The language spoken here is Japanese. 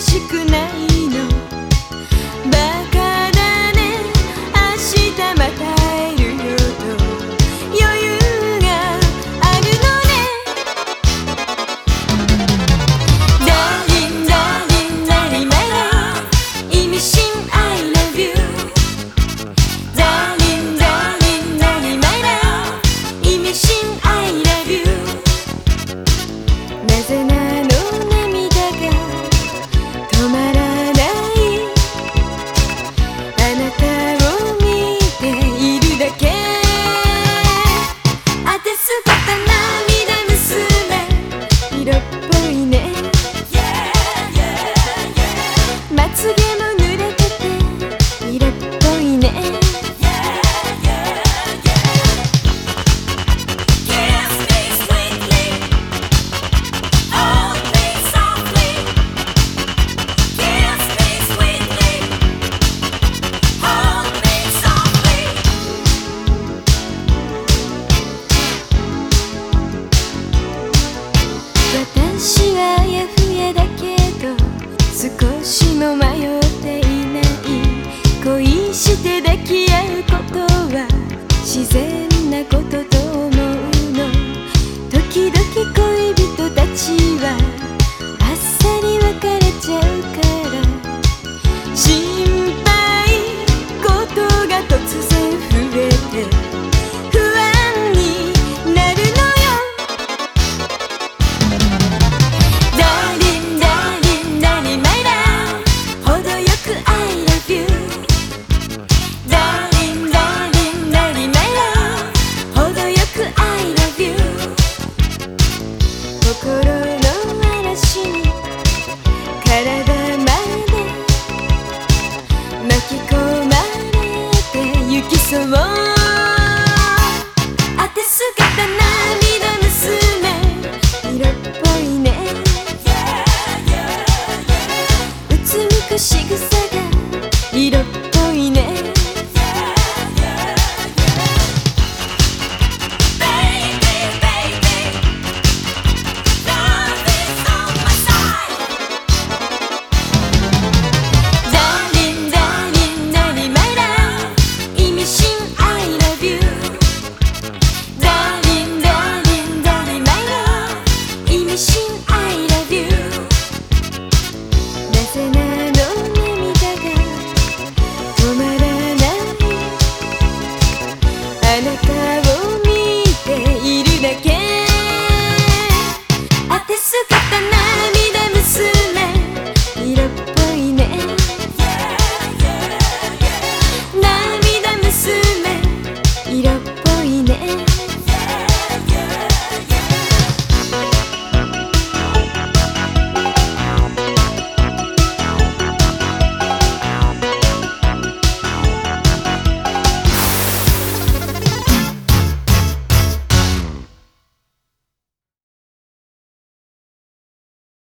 しくない次ことは自然なこと she could say